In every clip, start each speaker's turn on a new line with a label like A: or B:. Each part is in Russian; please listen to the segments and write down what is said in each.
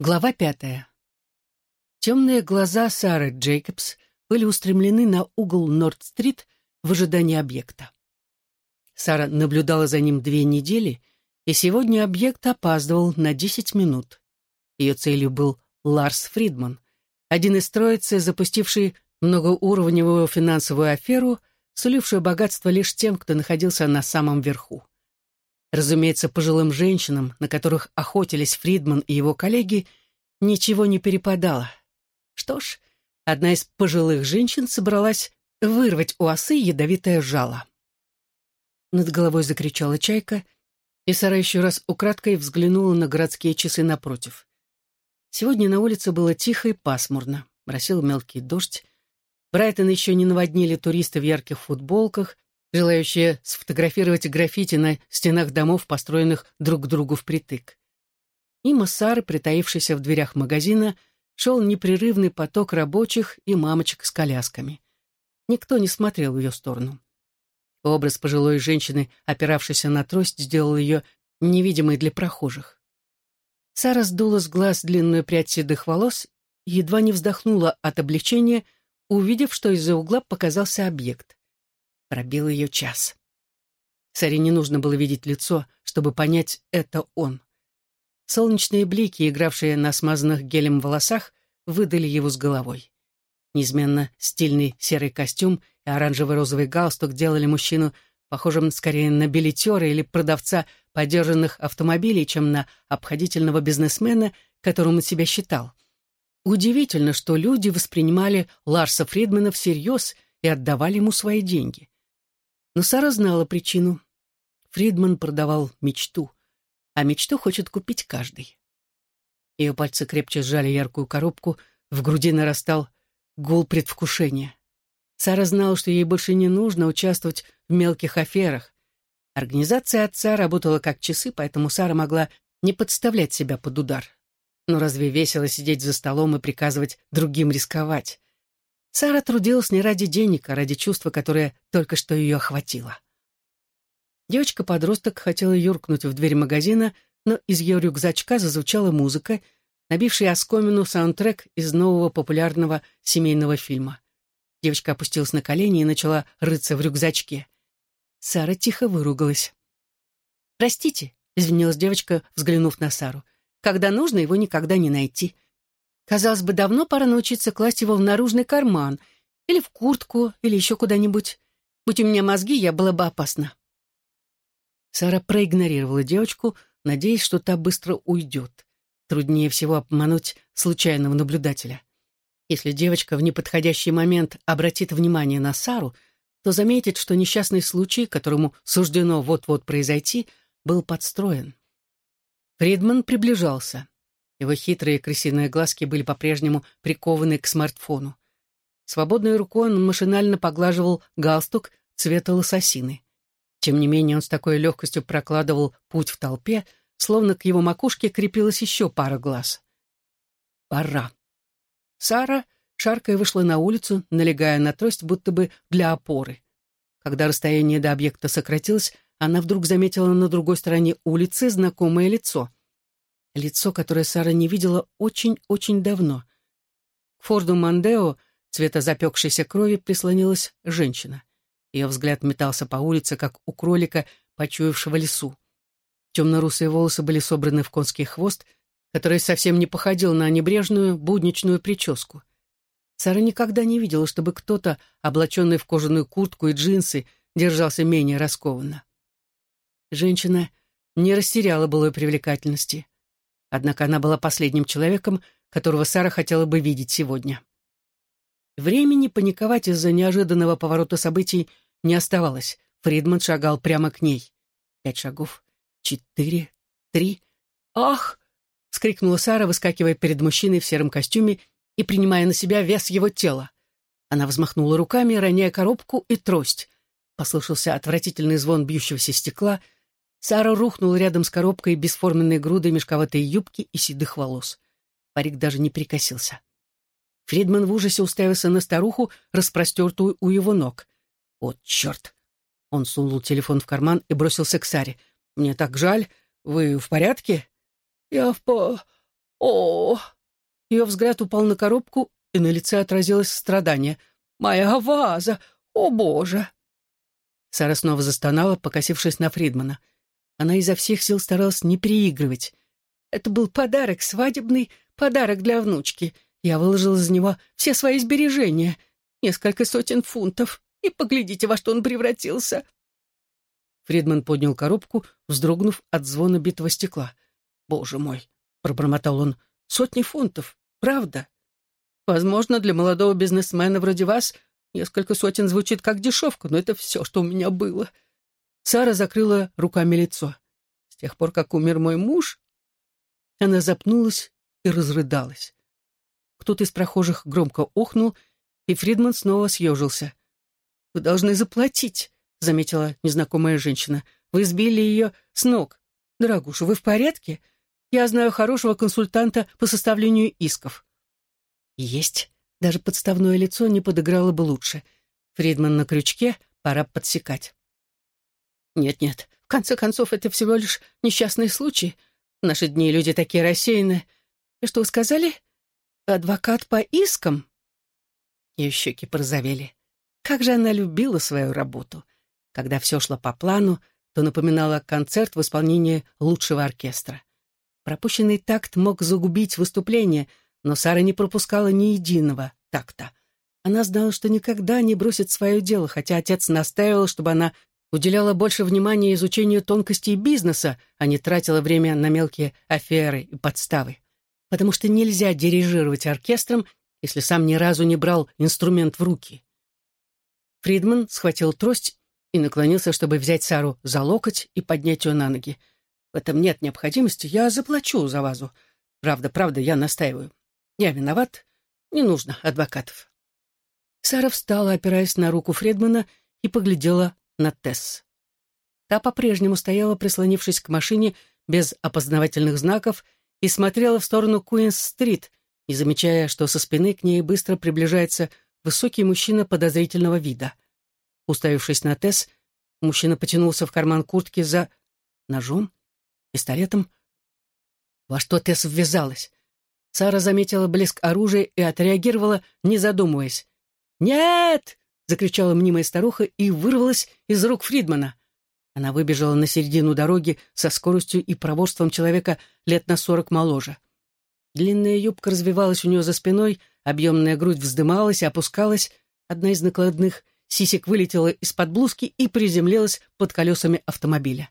A: Глава пятая. Темные глаза Сары Джейкобс были устремлены на угол Норд-стрит в ожидании объекта. Сара наблюдала за ним две недели, и сегодня объект опаздывал на десять минут. Ее целью был Ларс Фридман, один из троицы, запустивший многоуровневую финансовую аферу, сулившую богатство лишь тем, кто находился на самом верху. Разумеется, пожилым женщинам, на которых охотились Фридман и его коллеги, ничего не перепадало. Что ж, одна из пожилых женщин собралась вырвать у осы ядовитое жало. Над головой закричала чайка, и Сара еще раз украдкой взглянула на городские часы напротив. Сегодня на улице было тихо и пасмурно, моросил мелкий дождь. Брайтон еще не наводнили туристы в ярких футболках, желающие сфотографировать граффити на стенах домов, построенных друг к другу впритык. Мимо Сары, притаившейся в дверях магазина, шел непрерывный поток рабочих и мамочек с колясками. Никто не смотрел в ее сторону. Образ пожилой женщины, опиравшейся на трость, сделал ее невидимой для прохожих. Сара сдула с глаз длинную прядь седых волос и едва не вздохнула от облегчения, увидев, что из-за угла показался объект. Пробил ее час. Саре не нужно было видеть лицо, чтобы понять, это он. Солнечные блики, игравшие на смазанных гелем волосах, выдали его с головой. Неизменно стильный серый костюм и оранжево-розовый галстук делали мужчину похожим скорее на билетера или продавца подержанных автомобилей, чем на обходительного бизнесмена, которым он себя считал. Удивительно, что люди воспринимали Ларса Фридмана всерьез и отдавали ему свои деньги. Но Сара знала причину. Фридман продавал мечту, а мечту хочет купить каждый. Ее пальцы крепче сжали яркую коробку, в груди нарастал гул предвкушения. Сара знала, что ей больше не нужно участвовать в мелких аферах. Организация отца работала как часы, поэтому Сара могла не подставлять себя под удар. Но разве весело сидеть за столом и приказывать другим рисковать? Сара трудилась не ради денег, а ради чувства, которое только что ее охватило. Девочка-подросток хотела юркнуть в дверь магазина, но из ее рюкзачка зазвучала музыка, набившая оскомину саундтрек из нового популярного семейного фильма. Девочка опустилась на колени и начала рыться в рюкзачке. Сара тихо выругалась. «Простите», — извинилась девочка, взглянув на Сару. «Когда нужно, его никогда не найти. Казалось бы, давно пора научиться класть его в наружный карман, или в куртку, или еще куда-нибудь. Будь у меня мозги, я была бы опасна. Сара проигнорировала девочку, надеясь, что та быстро уйдет. Труднее всего обмануть случайного наблюдателя. Если девочка в неподходящий момент обратит внимание на Сару, то заметит, что несчастный случай, которому суждено вот-вот произойти, был подстроен. Фридман приближался. Его хитрые крысиные глазки были по-прежнему прикованы к смартфону. Свободной рукой он машинально поглаживал галстук цвета лососины. Тем не менее он с такой легкостью прокладывал путь в толпе, словно к его макушке крепилась еще пара глаз. Пора. Сара, шаркая, вышла на улицу, налегая на трость, будто бы для опоры. Когда расстояние до объекта сократилось, она вдруг заметила на другой стороне улицы знакомое лицо — лицо, которое Сара не видела очень-очень давно. К Форду Мандео, цвета запекшейся крови, прислонилась женщина. Ее взгляд метался по улице, как у кролика, почуявшего лесу. Темно-русые волосы были собраны в конский хвост, который совсем не походил на небрежную, будничную прическу. Сара никогда не видела, чтобы кто-то, облаченный в кожаную куртку и джинсы, держался менее раскованно. Женщина не растеряла былой привлекательности. Однако она была последним человеком, которого Сара хотела бы видеть сегодня. Времени паниковать из-за неожиданного поворота событий не оставалось. Фридман шагал прямо к ней. Пять шагов. Четыре. Три. «Ах!» — скрикнула Сара, выскакивая перед мужчиной в сером костюме и принимая на себя вес его тела. Она взмахнула руками, роняя коробку и трость. Послышался отвратительный звон бьющегося стекла — Сара рухнула рядом с коробкой бесформенной грудой мешковатой юбки и седых волос. Парик даже не прикосился. Фридман в ужасе уставился на старуху, распростертую у его ног. «Вот черт!» Он сунул телефон в карман и бросился к Саре. «Мне так жаль. Вы в порядке?» «Я в по... О, Ее взгляд упал на коробку, и на лице отразилось страдание. «Моя ваза! О, Боже!» Сара снова застонала, покосившись на Фридмана. Она изо всех сил старалась не переигрывать. Это был подарок, свадебный подарок для внучки. Я выложила из него все свои сбережения, несколько сотен фунтов. И поглядите, во что он превратился. Фридман поднял коробку, вздрогнув от звона битого стекла. «Боже мой!» — пробормотал он. «Сотни фунтов, правда? Возможно, для молодого бизнесмена вроде вас несколько сотен звучит как дешевка, но это все, что у меня было». Сара закрыла руками лицо. «С тех пор, как умер мой муж...» Она запнулась и разрыдалась. Кто-то из прохожих громко охнул, и Фридман снова съежился. «Вы должны заплатить», — заметила незнакомая женщина. «Вы сбили ее с ног. Дорогуша, вы в порядке? Я знаю хорошего консультанта по составлению исков». «Есть. Даже подставное лицо не подыграло бы лучше. Фридман на крючке, пора подсекать». «Нет-нет, в конце концов, это всего лишь несчастный случай. В наши дни люди такие рассеянные. И что вы сказали? Адвокат по искам?» Ее щеки порозовели. Как же она любила свою работу. Когда все шло по плану, то напоминало концерт в исполнении лучшего оркестра. Пропущенный такт мог загубить выступление, но Сара не пропускала ни единого такта. Она знала, что никогда не бросит свое дело, хотя отец настаивал, чтобы она уделяла больше внимания изучению тонкостей бизнеса, а не тратила время на мелкие аферы и подставы. Потому что нельзя дирижировать оркестром, если сам ни разу не брал инструмент в руки. Фридман схватил трость и наклонился, чтобы взять Сару за локоть и поднять ее на ноги. «В этом нет необходимости, я заплачу за вазу. Правда, правда, я настаиваю. Я виноват, не нужно адвокатов». Сара встала, опираясь на руку Фридмана, и поглядела на Тесс. Та по-прежнему стояла, прислонившись к машине без опознавательных знаков, и смотрела в сторону Куинс-стрит, не замечая, что со спины к ней быстро приближается высокий мужчина подозрительного вида. Уставившись на Тесс, мужчина потянулся в карман куртки за ножом, пистолетом. Во что Тесс ввязалась? Сара заметила блеск оружия и отреагировала, не задумываясь. «Нет!» — закричала мнимая старуха и вырвалась из рук Фридмана. Она выбежала на середину дороги со скоростью и проворством человека лет на сорок моложе. Длинная юбка развивалась у нее за спиной, объемная грудь вздымалась и опускалась, одна из накладных сисек вылетела из-под блузки и приземлилась под колесами автомобиля.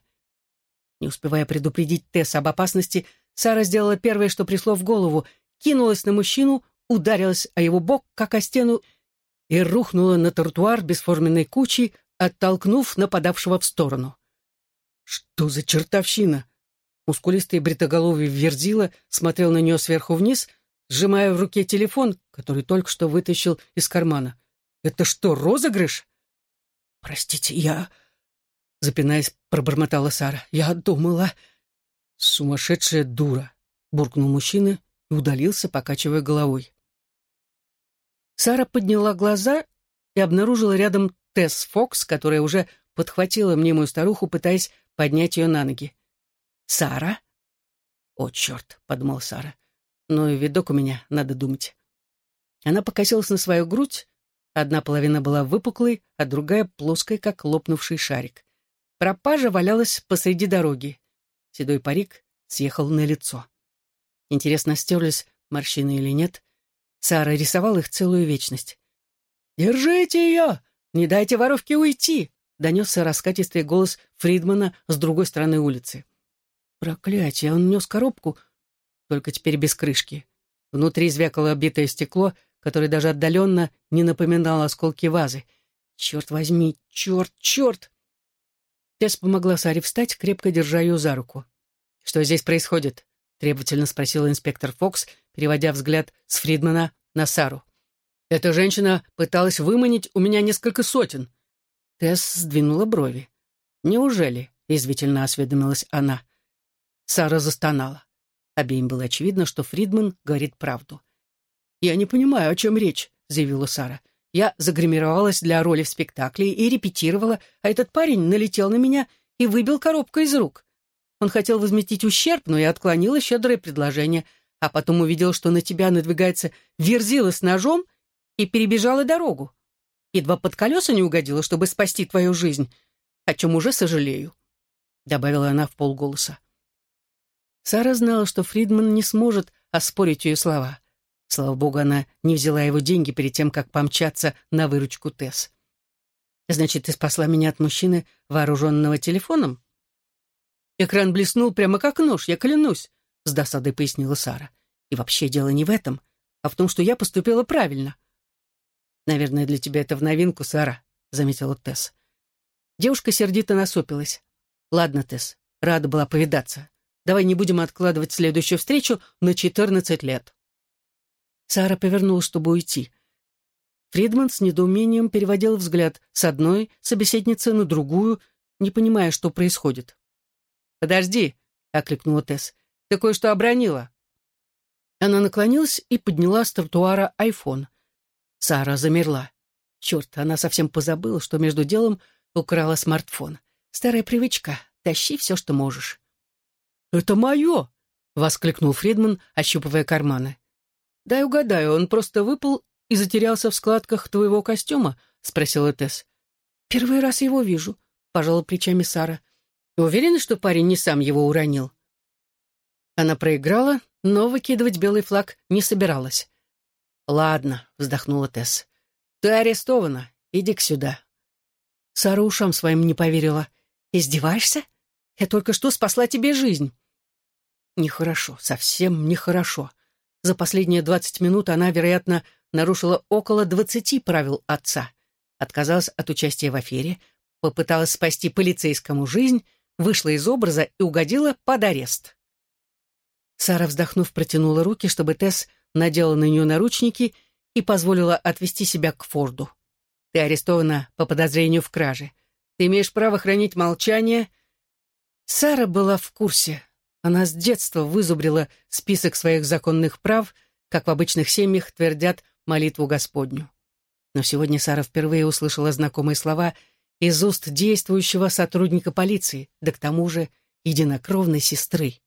A: Не успевая предупредить Тесс об опасности, Сара сделала первое, что пришло в голову, кинулась на мужчину, ударилась о его бок, как о стену, и рухнула на тротуар бесформенной кучей, оттолкнув нападавшего в сторону. «Что за чертовщина?» Мускулистый бритоголовый Верзила смотрел на нее сверху вниз, сжимая в руке телефон, который только что вытащил из кармана. «Это что, розыгрыш?» «Простите, я...» Запинаясь, пробормотала Сара. «Я думала...» «Сумасшедшая дура!» — буркнул мужчина и удалился, покачивая головой. Сара подняла глаза и обнаружила рядом Тесс Фокс, которая уже подхватила мнимую старуху, пытаясь поднять ее на ноги. «Сара?» «О, черт!» — подумал Сара. «Ну и видок у меня, надо думать». Она покосилась на свою грудь. Одна половина была выпуклой, а другая — плоской, как лопнувший шарик. Пропажа валялась посреди дороги. Седой парик съехал на лицо. Интересно, стерлись морщины или нет? Сара рисовала их целую вечность. «Держите ее! Не дайте воровке уйти!» — донесся раскатистый голос Фридмана с другой стороны улицы. Проклятие, он нес коробку, только теперь без крышки. Внутри звякало битое стекло, которое даже отдаленно не напоминало осколки вазы. Черт возьми, черт, черт! Тесс помогла Саре встать, крепко держа ее за руку. «Что здесь происходит?» — требовательно спросил инспектор Фокс, переводя взгляд с Фридмана на Сару. «Эта женщина пыталась выманить у меня несколько сотен». Тесс сдвинула брови. «Неужели?» — язвительно осведомилась она. Сара застонала. Обеим было очевидно, что Фридман говорит правду. «Я не понимаю, о чем речь», — заявила Сара. «Я загримировалась для роли в спектакле и репетировала, а этот парень налетел на меня и выбил коробку из рук. Он хотел возместить ущерб, но я отклонила щедрое предложение. а потом увидела, что на тебя надвигается верзила с ножом и перебежала дорогу. Едва под колеса не угодила, чтобы спасти твою жизнь, о чем уже сожалею», — добавила она в полголоса. Сара знала, что Фридман не сможет оспорить ее слова. Слава богу, она не взяла его деньги перед тем, как помчаться на выручку Тесс. «Значит, ты спасла меня от мужчины, вооруженного телефоном?» Экран блеснул прямо как нож, я клянусь, — с досадой пояснила Сара. И вообще дело не в этом, а в том, что я поступила правильно. «Наверное, для тебя это в новинку, Сара», — заметила Тесс. Девушка сердито насупилась. «Ладно, Тесс, рада была повидаться. Давай не будем откладывать следующую встречу на четырнадцать лет». Сара повернулась, чтобы уйти. Фридман с недоумением переводил взгляд с одной собеседницы на другую, не понимая, что происходит. «Подожди», — окликнула Тесс, — «ты кое-что обронила». Она наклонилась и подняла с тротуара айфон. Сара замерла. Черт, она совсем позабыла, что между делом украла смартфон. Старая привычка — тащи все, что можешь. «Это мое!» — воскликнул Фридман, ощупывая карманы. «Дай угадаю, он просто выпал и затерялся в складках твоего костюма?» — спросила Тесс. «Первый раз его вижу», — пожала плечами Сара. «Уверена, что парень не сам его уронил?» Она проиграла, но выкидывать белый флаг не собиралась. «Ладно», — вздохнула Тесс. «Ты арестована. Иди-ка сюда». Сара ушам своим не поверила. «Издеваешься? Я только что спасла тебе жизнь». Нехорошо, совсем нехорошо. За последние двадцать минут она, вероятно, нарушила около двадцати правил отца. Отказалась от участия в афере, попыталась спасти полицейскому жизнь, вышла из образа и угодила под арест. Сара, вздохнув, протянула руки, чтобы Тесс надела на нее наручники и позволила отвести себя к Форду. «Ты арестована по подозрению в краже. Ты имеешь право хранить молчание». Сара была в курсе. Она с детства вызубрила список своих законных прав, как в обычных семьях твердят молитву Господню. Но сегодня Сара впервые услышала знакомые слова из уст действующего сотрудника полиции, да к тому же единокровной сестры.